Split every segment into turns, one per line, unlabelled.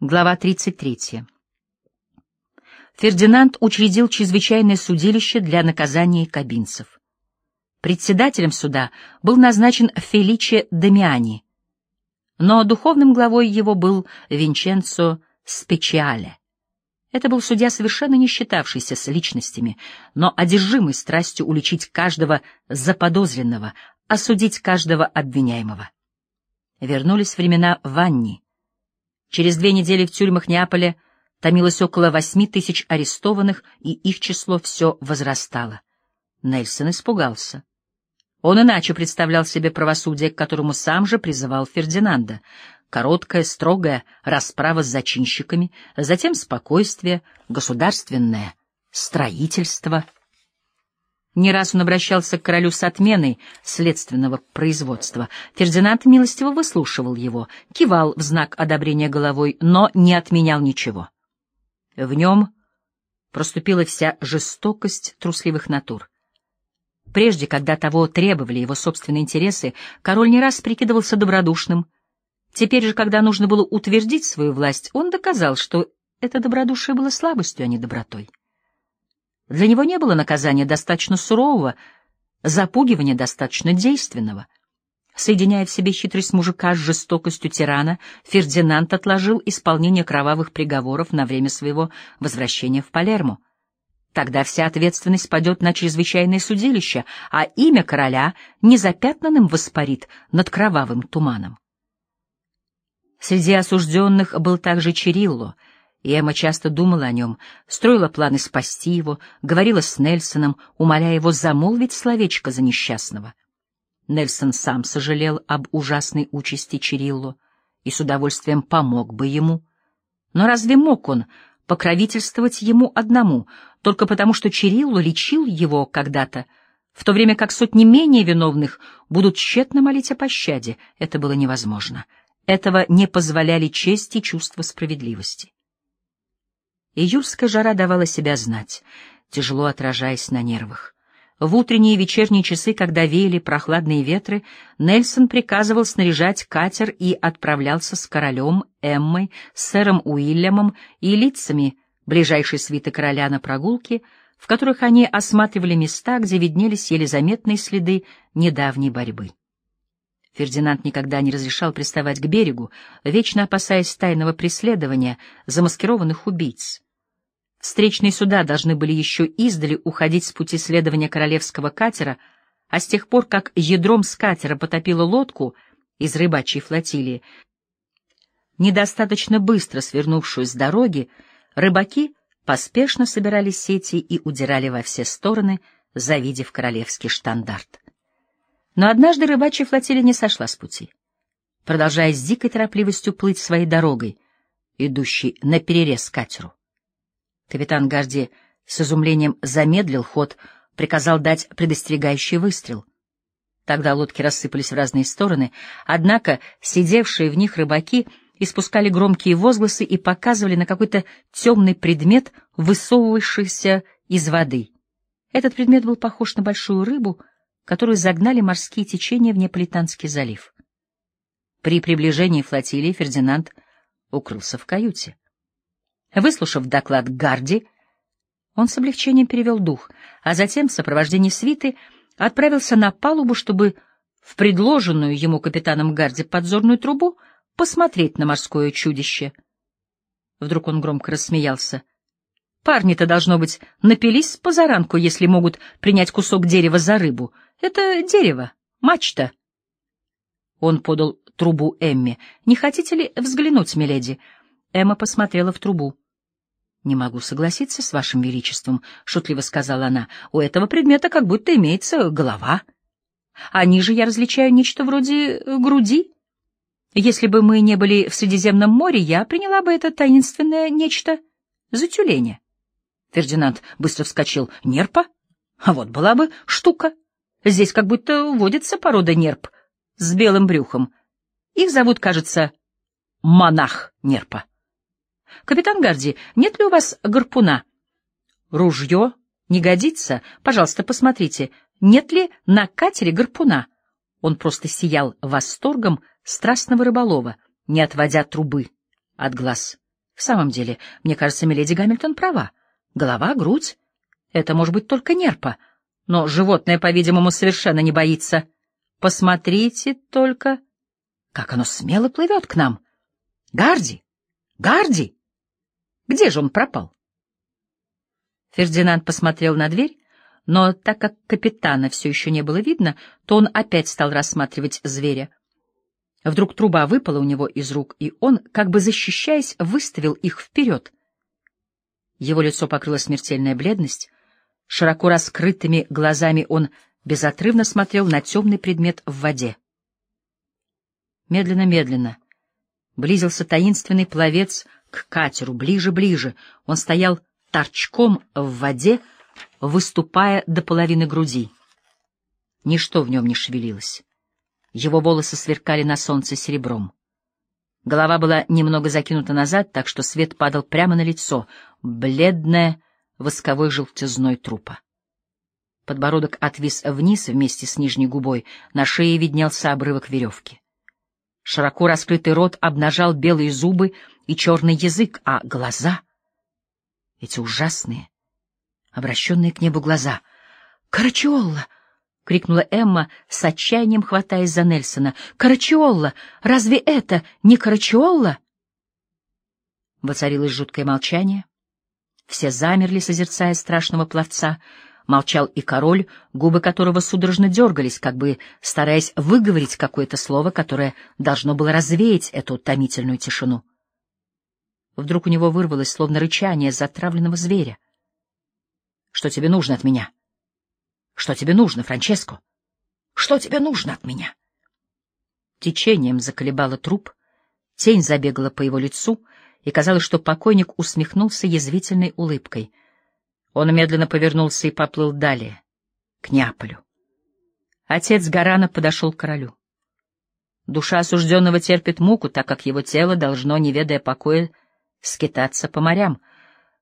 Глава 33. Фердинанд учредил чрезвычайное судилище для наказания кабинцев. Председателем суда был назначен Феличе Дамиани, но духовным главой его был Винченцо Спечиале. Это был судья, совершенно не считавшийся с личностями, но одержимый страстью уличить каждого заподозренного, осудить каждого обвиняемого. Вернулись времена Ванни — Через две недели в тюрьмах Неаполя томилось около восьми тысяч арестованных, и их число все возрастало. Нельсон испугался. Он иначе представлял себе правосудие, к которому сам же призывал Фердинанда. Короткая, строгая расправа с зачинщиками, затем спокойствие, государственное строительство — не раз он обращался к королю с отменой следственного производства. Фердинанд милостиво выслушивал его, кивал в знак одобрения головой, но не отменял ничего. В нем проступила вся жестокость трусливых натур. Прежде, когда того требовали его собственные интересы, король не раз прикидывался добродушным. Теперь же, когда нужно было утвердить свою власть, он доказал, что это добродушие было слабостью, а не добротой. Для него не было наказания достаточно сурового, запугивания достаточно действенного. Соединяя в себе хитрость мужика с жестокостью тирана, Фердинанд отложил исполнение кровавых приговоров на время своего возвращения в Палермо. Тогда вся ответственность падет на чрезвычайное судилище, а имя короля незапятнанным воспарит над кровавым туманом. Среди осужденных был также Чирилло — и Эмма часто думала о нем, строила планы спасти его, говорила с Нельсоном, умоляя его замолвить словечко за несчастного. Нельсон сам сожалел об ужасной участи Чирилло и с удовольствием помог бы ему. Но разве мог он покровительствовать ему одному, только потому что Чирилло лечил его когда-то, в то время как сотни менее виновных будут тщетно молить о пощаде? Это было невозможно. Этого не позволяли честь и чувство справедливости. Июльская жара давала себя знать, тяжело отражаясь на нервах. В утренние и вечерние часы, когда веяли прохладные ветры, Нельсон приказывал снаряжать катер и отправлялся с королем, Эммой, сэром Уильямом и лицами ближайшей свиты короля на прогулки, в которых они осматривали места, где виднелись еле заметные следы недавней борьбы. Фердинанд никогда не разрешал приставать к берегу, вечно опасаясь тайного преследования замаскированных убийц. Встречные суда должны были еще издали уходить с пути следования королевского катера, а с тех пор, как ядром с катера потопило лодку из рыбачьей флотилии, недостаточно быстро свернувшую с дороги, рыбаки поспешно собирали сети и удирали во все стороны, завидев королевский штандарт. Но однажды рыбачья флотилия не сошла с пути. Продолжая с дикой торопливостью плыть своей дорогой, идущей на перерез катеру. Капитан Гарди с изумлением замедлил ход, приказал дать предостерегающий выстрел. Тогда лодки рассыпались в разные стороны, однако сидевшие в них рыбаки испускали громкие возгласы и показывали на какой-то темный предмет, высовывавшийся из воды. Этот предмет был похож на большую рыбу, которую загнали морские течения в Неаполитанский залив. При приближении флотилии Фердинанд укрылся в каюте. Выслушав доклад Гарди, он с облегчением перевел дух, а затем в сопровождении свиты отправился на палубу, чтобы в предложенную ему капитаном Гарди подзорную трубу посмотреть на морское чудище. Вдруг он громко рассмеялся. Парни-то, должно быть, напились позаранку, если могут принять кусок дерева за рыбу. Это дерево, мачта. Он подал трубу Эмме. «Не хотите ли взглянуть, миледи?» Эмма посмотрела в трубу. «Не могу согласиться с вашим величеством», — шутливо сказала она. «У этого предмета как будто имеется голова. А ниже я различаю нечто вроде груди. Если бы мы не были в Средиземном море, я приняла бы это таинственное нечто за тюленя». Фердинанд быстро вскочил. «Нерпа? А вот была бы штука. Здесь как будто водится порода нерп с белым брюхом. Их зовут, кажется, монах нерпа». Капитан Гарди, нет ли у вас гарпуна? Ружье не годится? Пожалуйста, посмотрите, нет ли на катере гарпуна? Он просто сиял восторгом страстного рыболова, не отводя трубы от глаз В самом деле, мне кажется, миледи Гамильтон права. Голова, грудь — это может быть только нерпа, но животное, по-видимому, совершенно не боится. Посмотрите только, как оно смело плывет к нам. Гарди! Гарди! Где же он пропал? Фердинанд посмотрел на дверь, но так как капитана все еще не было видно, то он опять стал рассматривать зверя. Вдруг труба выпала у него из рук, и он, как бы защищаясь, выставил их вперед. Его лицо покрыло смертельная бледность. Широко раскрытыми глазами он безотрывно смотрел на темный предмет в воде. Медленно-медленно близился таинственный пловец к катеру, ближе-ближе. Он стоял торчком в воде, выступая до половины груди. Ничто в нем не шевелилось. Его волосы сверкали на солнце серебром. Голова была немного закинута назад, так что свет падал прямо на лицо, бледное восковой желтизной трупа. Подбородок отвис вниз вместе с нижней губой, на шее виднелся обрывок веревки. Широко раскрытый рот обнажал белые зубы и черный язык, а глаза — эти ужасные, обращенные к небу глаза. «Карачиолла!» — крикнула Эмма, с отчаянием хватаясь за Нельсона. «Карачиолла! Разве это не Карачиолла?» Воцарилось жуткое молчание. Все замерли, созерцая страшного пловца. Молчал и король, губы которого судорожно дергались, как бы стараясь выговорить какое-то слово, которое должно было развеять эту томительную тишину. Вдруг у него вырвалось, словно рычание затравленного зверя. Что тебе нужно от меня? Что тебе нужно, Франческо? Что тебе нужно от меня? Течением заколебало труп, тень забегала по его лицу, и казалось, что покойник усмехнулся язвительной улыбкой. Он медленно повернулся и поплыл далее, к Неаполю. Отец Гарана подошел к королю. Душа осужденного терпит муку, так как его тело должно, не ведая покоя, скитаться по морям —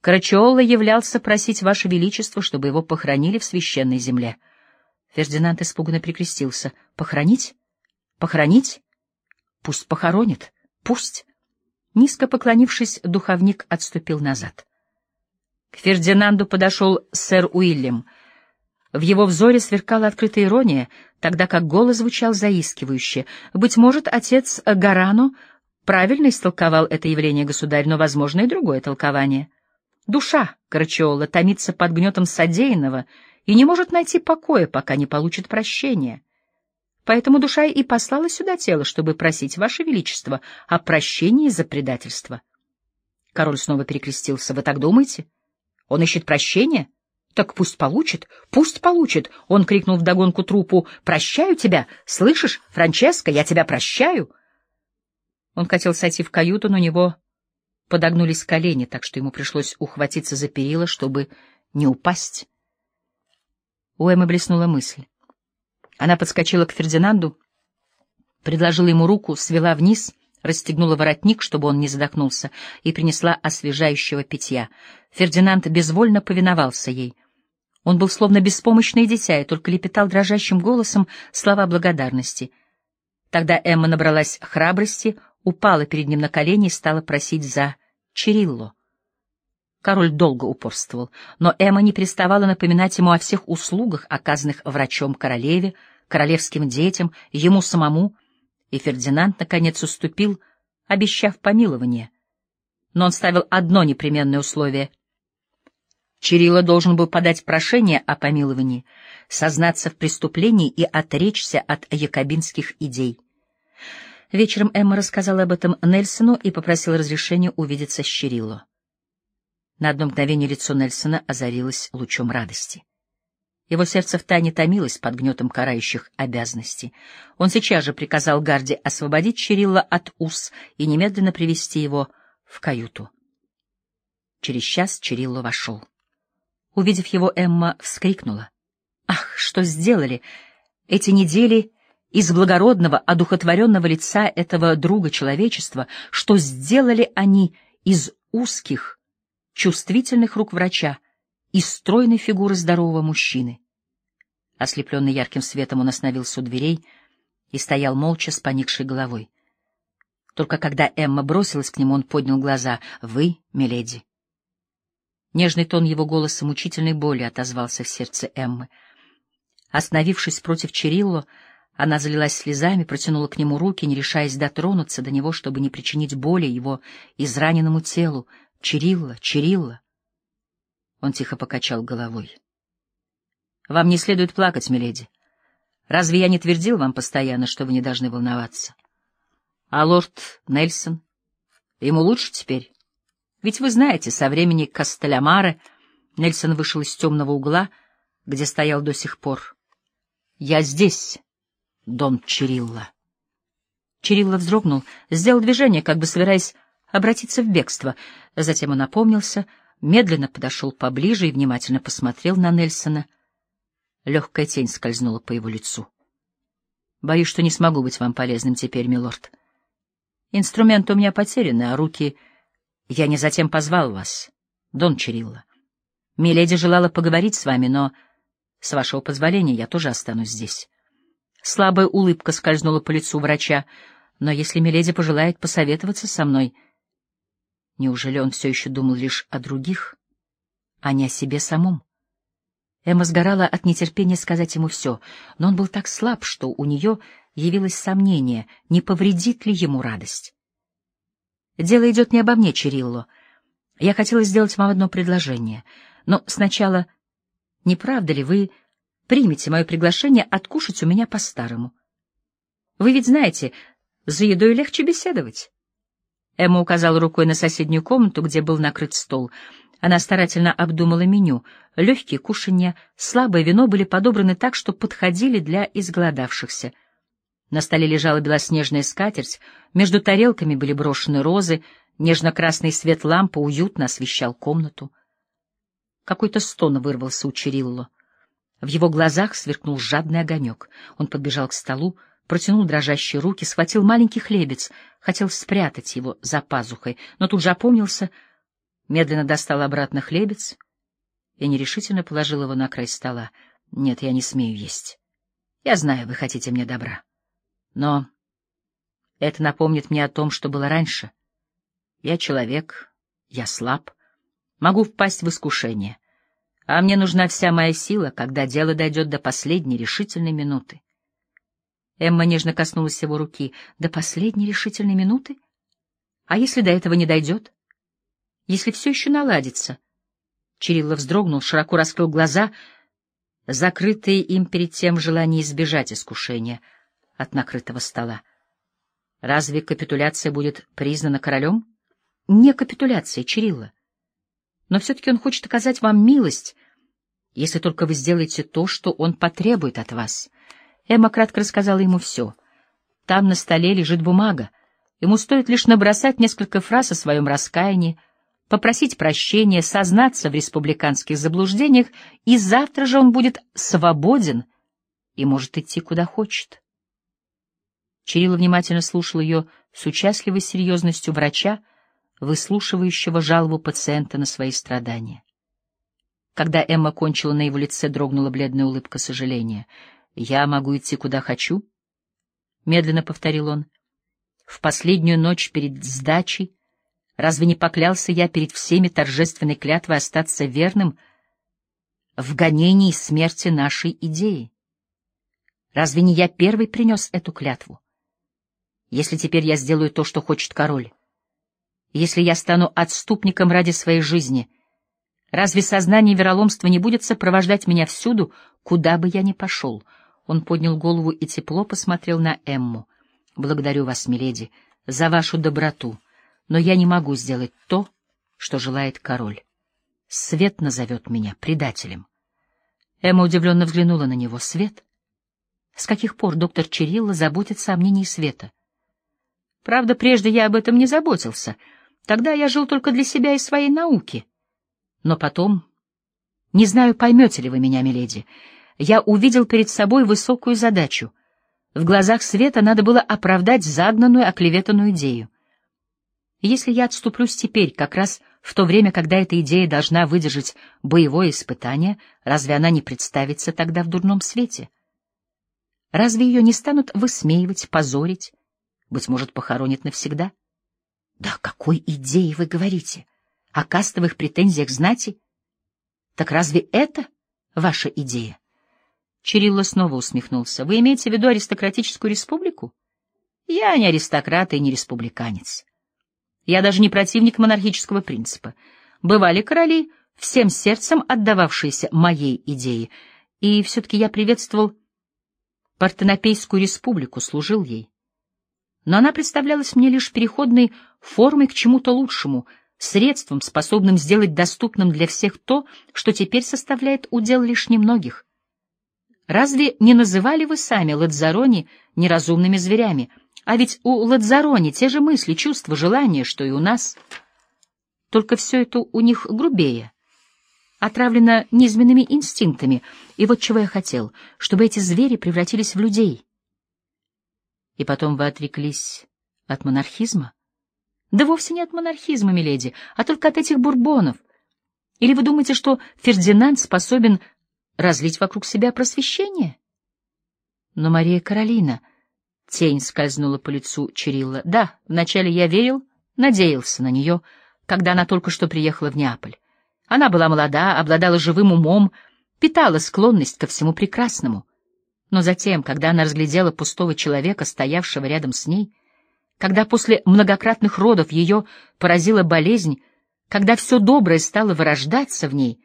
Карачиолла являлся просить Ваше Величество, чтобы его похоронили в священной земле. Фердинанд испуганно прикрестился. «Похоронить? Похоронить? Пусть похоронит. Пусть!» Низко поклонившись, духовник отступил назад. К Фердинанду подошел сэр Уильям. В его взоре сверкала открытая ирония, тогда как голос звучал заискивающе. Быть может, отец Гарано правильно истолковал это явление государь, но возможно и другое толкование — Душа Карачиола томится под гнетом содеянного и не может найти покоя, пока не получит прощения. Поэтому душа и послала сюда тело, чтобы просить Ваше Величество о прощении за предательство. Король снова перекрестился. «Вы так думаете? Он ищет прощения? Так пусть получит, пусть получит!» Он крикнул вдогонку трупу. «Прощаю тебя! Слышишь, Франческо, я тебя прощаю!» Он хотел сойти в каюту, но у него подогнулись колени, так что ему пришлось ухватиться за перила, чтобы не упасть. У Эммы блеснула мысль. Она подскочила к Фердинанду, предложила ему руку, свела вниз, расстегнула воротник, чтобы он не задохнулся, и принесла освежающего питья. Фердинанд безвольно повиновался ей. Он был словно беспомощное дитя и только лепетал дрожащим голосом слова благодарности. Тогда Эмма набралась храбрости, упала перед ним на колени и стала просить за Чирилло. Король долго упорствовал, но Эмма не переставала напоминать ему о всех услугах, оказанных врачом королеве, королевским детям, ему самому, и Фердинанд, наконец, уступил, обещав помилование. Но он ставил одно непременное условие. Чирилла должен был подать прошение о помиловании, сознаться в преступлении и отречься от якобинских идей. Вечером Эмма рассказала об этом Нельсону и попросила разрешения увидеться с Чирилло. На одно мгновение лицо Нельсона озарилось лучом радости. Его сердце втайне томилось под гнетом карающих обязанностей. Он сейчас же приказал Гарди освободить Чирилла от уз и немедленно привести его в каюту. Через час Чирилло вошел. Увидев его, Эмма вскрикнула. «Ах, что сделали! Эти недели из благородного, одухотворенного лица этого друга человечества, что сделали они из узких, чувствительных рук врача, из стройной фигуры здорового мужчины. Ослепленный ярким светом он остановился у дверей и стоял молча с поникшей головой. Только когда Эмма бросилась к нему, он поднял глаза. «Вы, миледи?» Нежный тон его голоса мучительной боли отозвался в сердце Эммы. Остановившись против Черилло, она залилась слезами, протянула к нему руки, не решаясь дотронуться до него, чтобы не причинить боли его израненному телу. «Чирилла, Чирилла!» Он тихо покачал головой. «Вам не следует плакать, миледи. Разве я не твердил вам постоянно, что вы не должны волноваться? А лорд Нельсон? Ему лучше теперь? Ведь вы знаете, со времени Кастелямары Нельсон вышел из темного угла, где стоял до сих пор. «Я здесь!» Дон Чирилла. Чирилла вздрогнул, сделал движение, как бы собираясь обратиться в бегство. Затем он опомнился, медленно подошел поближе и внимательно посмотрел на Нельсона. Легкая тень скользнула по его лицу. — Боюсь, что не смогу быть вам полезным теперь, милорд. Инструменты у меня потеряны, а руки... Я не затем позвал вас, Дон Чирилла. Миледи желала поговорить с вами, но, с вашего позволения, я тоже останусь здесь. Слабая улыбка скользнула по лицу врача. Но если Миледи пожелает посоветоваться со мной... Неужели он все еще думал лишь о других, а не о себе самом? Эмма сгорала от нетерпения сказать ему все, но он был так слаб, что у нее явилось сомнение, не повредит ли ему радость. «Дело идет не обо мне, Чирилло. Я хотела сделать вам одно предложение, но сначала, не правда ли вы примите мое приглашение откушать у меня по-старому. Вы ведь знаете, за едой легче беседовать. Эмма указала рукой на соседнюю комнату, где был накрыт стол. Она старательно обдумала меню. Легкие кушанья, слабое вино были подобраны так, что подходили для изголодавшихся. На столе лежала белоснежная скатерть, между тарелками были брошены розы, нежно-красный свет лампы уютно освещал комнату. Какой-то стон вырвался у Чирилло. В его глазах сверкнул жадный огонек. Он подбежал к столу, протянул дрожащие руки, схватил маленький хлебец, хотел спрятать его за пазухой, но тут же опомнился, медленно достал обратно хлебец и нерешительно положил его на край стола. «Нет, я не смею есть. Я знаю, вы хотите мне добра. Но это напомнит мне о том, что было раньше. Я человек, я слаб, могу впасть в искушение» а мне нужна вся моя сила, когда дело дойдет до последней решительной минуты. Эмма нежно коснулась его руки. До последней решительной минуты? А если до этого не дойдет? Если все еще наладится? Чирилла вздрогнул, широко раскрыл глаза, закрытые им перед тем желание избежать искушения от накрытого стола. Разве капитуляция будет признана королем? Не капитуляция, Чирилла. Но все-таки он хочет оказать вам милость, если только вы сделаете то, что он потребует от вас. Эмма кратко рассказала ему все. Там на столе лежит бумага. Ему стоит лишь набросать несколько фраз о своем раскаянии, попросить прощения, сознаться в республиканских заблуждениях, и завтра же он будет свободен и может идти куда хочет. Чирилла внимательно слушал ее с участливой серьезностью врача, выслушивающего жалобу пациента на свои страдания. Когда Эмма кончила, на его лице дрогнула бледная улыбка сожаления. «Я могу идти куда хочу?» — медленно повторил он. «В последнюю ночь перед сдачей разве не поклялся я перед всеми торжественной клятвой остаться верным в гонении смерти нашей идеи? Разве не я первый принес эту клятву? Если теперь я сделаю то, что хочет король, если я стану отступником ради своей жизни, разве сознание вероломства не будет сопровождать меня всюду, куда бы я ни пошел? Он поднял голову и тепло посмотрел на Эмму. «Благодарю вас, миледи, за вашу доброту, но я не могу сделать то, что желает король. Свет назовет меня предателем». Эмма удивленно взглянула на него. «Свет? С каких пор доктор Чирилла заботится о мнении Света?» «Правда, прежде я об этом не заботился», Тогда я жил только для себя и своей науки. Но потом... Не знаю, поймете ли вы меня, миледи. Я увидел перед собой высокую задачу. В глазах света надо было оправдать загнанную, оклеветанную идею. Если я отступлюсь теперь, как раз в то время, когда эта идея должна выдержать боевое испытание, разве она не представится тогда в дурном свете? Разве ее не станут высмеивать, позорить, быть может, похоронит навсегда. Да о какой идее вы говорите? О кастовых претензиях знати? Так разве это ваша идея? Чирилло снова усмехнулся. Вы имеете в виду аристократическую республику? Я не аристократ и не республиканец. Я даже не противник монархического принципа. Бывали короли, всем сердцем отдававшиеся моей идее, и все-таки я приветствовал Партенопейскую республику, служил ей. Но она представлялась мне лишь переходной формой к чему-то лучшему, средством, способным сделать доступным для всех то, что теперь составляет удел лишь немногих. Разве не называли вы сами Ладзарони неразумными зверями? А ведь у Ладзарони те же мысли, чувства, желания, что и у нас. Только все это у них грубее, отравлено низменными инстинктами. И вот чего я хотел, чтобы эти звери превратились в людей. И потом вы отреклись от монархизма? Да вовсе не от монархизма, миледи, а только от этих бурбонов. Или вы думаете, что Фердинанд способен разлить вокруг себя просвещение? Но Мария Каролина... Тень скользнула по лицу Чирилла. Да, вначале я верил, надеялся на нее, когда она только что приехала в Неаполь. Она была молода, обладала живым умом, питала склонность ко всему прекрасному. Но затем, когда она разглядела пустого человека, стоявшего рядом с ней, когда после многократных родов ее поразила болезнь, когда все доброе стало вырождаться в ней,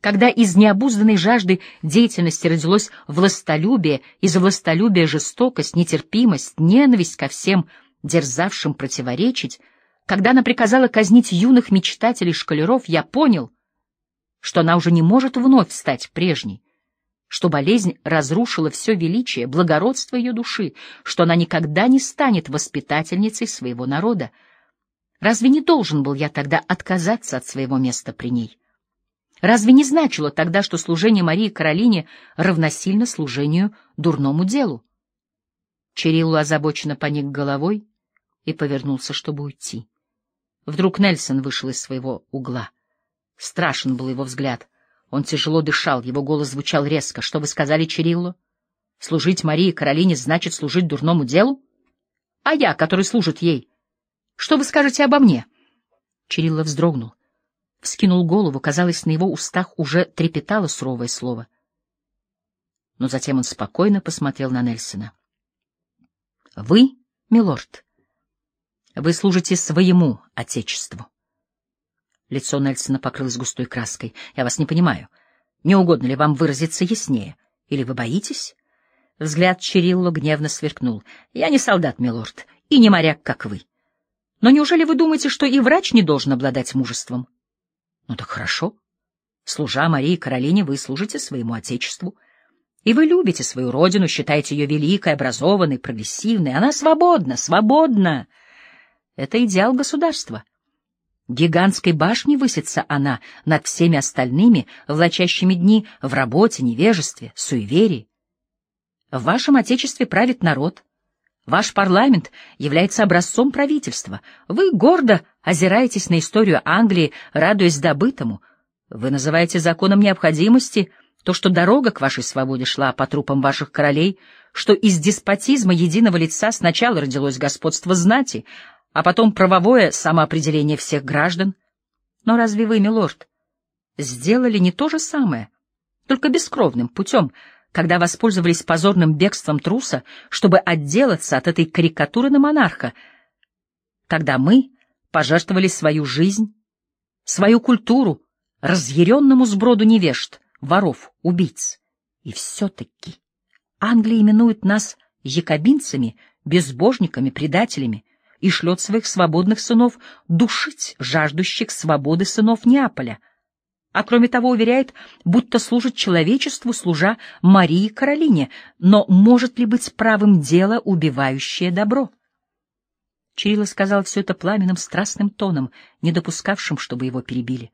когда из необузданной жажды деятельности родилось властолюбие, из властолюбия жестокость, нетерпимость, ненависть ко всем дерзавшим противоречить, когда она приказала казнить юных мечтателей-шкалеров, я понял, что она уже не может вновь стать прежней, что болезнь разрушила все величие, благородство ее души, что она никогда не станет воспитательницей своего народа. Разве не должен был я тогда отказаться от своего места при ней? Разве не значило тогда, что служение Марии Каролине равносильно служению дурному делу? Чириллу озабоченно поник головой и повернулся, чтобы уйти. Вдруг Нельсон вышел из своего угла. Страшен был его взгляд — он тяжело дышал, его голос звучал резко. Что вы сказали Чириллу? Служить Марии Каролине значит служить дурному делу? А я, который служит ей? Что вы скажете обо мне? Чирилла вздрогнул. Вскинул голову, казалось, на его устах уже трепетало суровое слово. Но затем он спокойно посмотрел на Нельсона. — Вы, милорд, вы служите своему отечеству. Лицо Нельсона покрылось густой краской. «Я вас не понимаю. Не угодно ли вам выразиться яснее? Или вы боитесь?» Взгляд Чирилло гневно сверкнул. «Я не солдат, милорд, и не моряк, как вы. Но неужели вы думаете, что и врач не должен обладать мужеством?» «Ну так хорошо. Служа Марии Каролине, вы служите своему отечеству. И вы любите свою родину, считаете ее великой, образованной, прогрессивной. Она свободна, свободна. Это идеал государства. Гигантской башней высится она над всеми остальными, влачащими дни в работе, невежестве, суеверии. В вашем отечестве правит народ. Ваш парламент является образцом правительства. Вы гордо озираетесь на историю Англии, радуясь добытому. Вы называете законом необходимости то, что дорога к вашей свободе шла по трупам ваших королей, что из деспотизма единого лица сначала родилось господство знати, а потом правовое самоопределение всех граждан. Но разве вы, милорд, сделали не то же самое, только бескровным путем, когда воспользовались позорным бегством труса, чтобы отделаться от этой карикатуры на монарха? Тогда мы пожертвовали свою жизнь, свою культуру, разъяренному сброду невежд, воров, убийц. И все-таки Англия именует нас якобинцами, безбожниками, предателями и шлет своих свободных сынов душить жаждущих свободы сынов Неаполя, а кроме того уверяет, будто служит человечеству, служа Марии Каролине, но может ли быть правым дело, убивающее добро? Чирилла сказал все это пламенным, страстным тоном, не допускавшим, чтобы его перебили.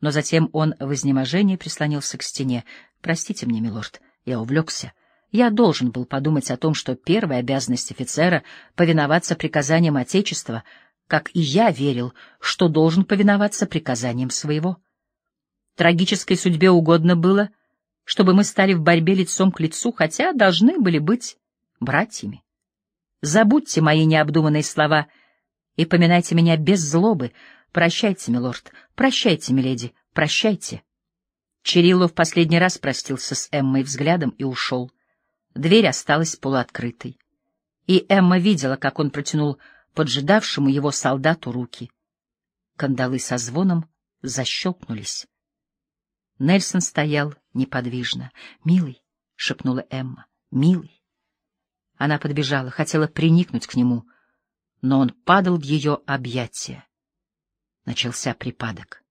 Но затем он в изнеможении прислонился к стене. «Простите мне, милорд, я увлекся». Я должен был подумать о том, что первая обязанность офицера — повиноваться приказаниям Отечества, как и я верил, что должен повиноваться приказаниям своего. Трагической судьбе угодно было, чтобы мы стали в борьбе лицом к лицу, хотя должны были быть братьями. Забудьте мои необдуманные слова и поминайте меня без злобы. Прощайте, милорд, прощайте, миледи, прощайте. Чирилло в последний раз простился с Эммой взглядом и ушел. Дверь осталась полуоткрытой. И Эмма видела, как он протянул поджидавшему его солдату руки. Кандалы со звоном защелкнулись. Нельсон стоял неподвижно. «Милый», — шепнула Эмма, — «милый». Она подбежала, хотела приникнуть к нему, но он падал в ее объятия. Начался припадок.